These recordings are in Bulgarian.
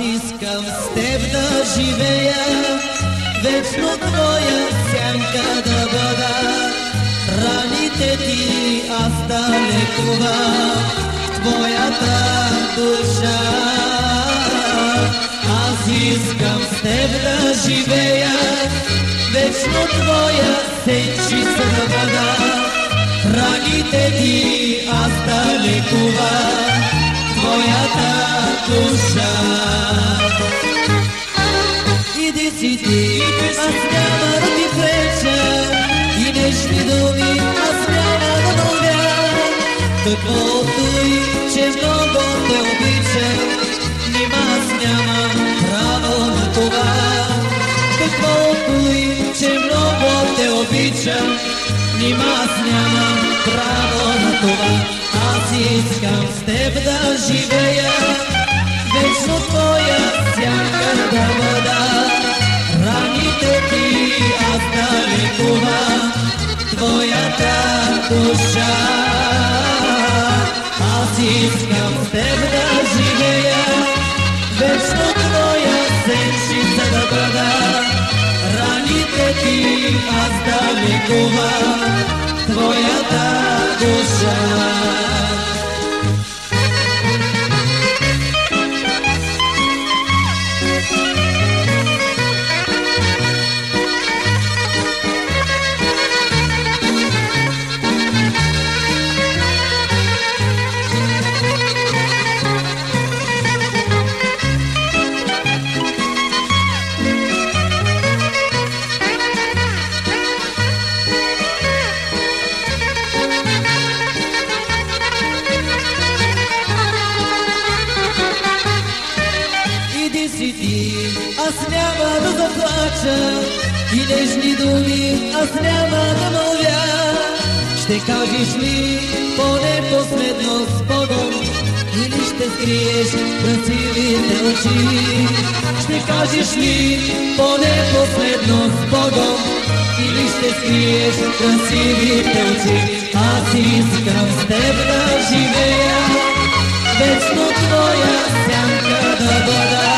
искам с теб да живея, вечно твоя сянка да бъда. Раните ти аз да лекувам, твоята душа. Аз искам с теб да живея, вечно твоя сечица да бъда. Раните ти аз да лекувам, твоята душа. Иди си ти, аз няма да ти преча, и нещи думи аз няма да мовя. Каквото и, че много те обичам, нима аз нямам право на това. Каквото и, че много те обичам, нима аз нямам право на това. Аз искам теб да живея, вечно твоя сянка да бъда. Раните ти аз да лекувам, твоята душа. Аз искам с теб да живея, вечно твоя сенчица да бъда. Раните ти аз да лекувам, твоята душа. Си ти, аз няма да заплача и нежни думи аз няма да мълвя. Ще кажеш ли поне последно с Богом или ще скриеш красивите очи? Ще кажеш ли поне последно с Богом или ще скриеш красивите очи? Аз искам с теб да живея, вечно твоя сянка да бъда.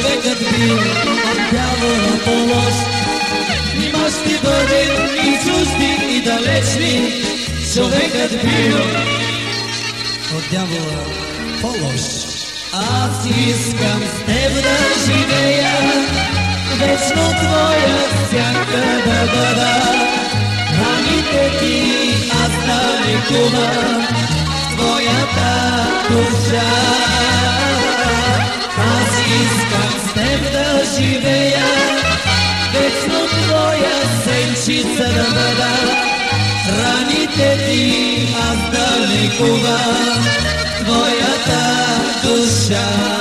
човекът от дявола по-лош. Нима ще бъде и чужди и далечни, човекът бил от дявола по-лош. Аз искам с теб да живея, вечно твоя сянка да бъда. Раните ти аз да лекувам, твоята душа. Бъда, раните ти аз да твоята душа.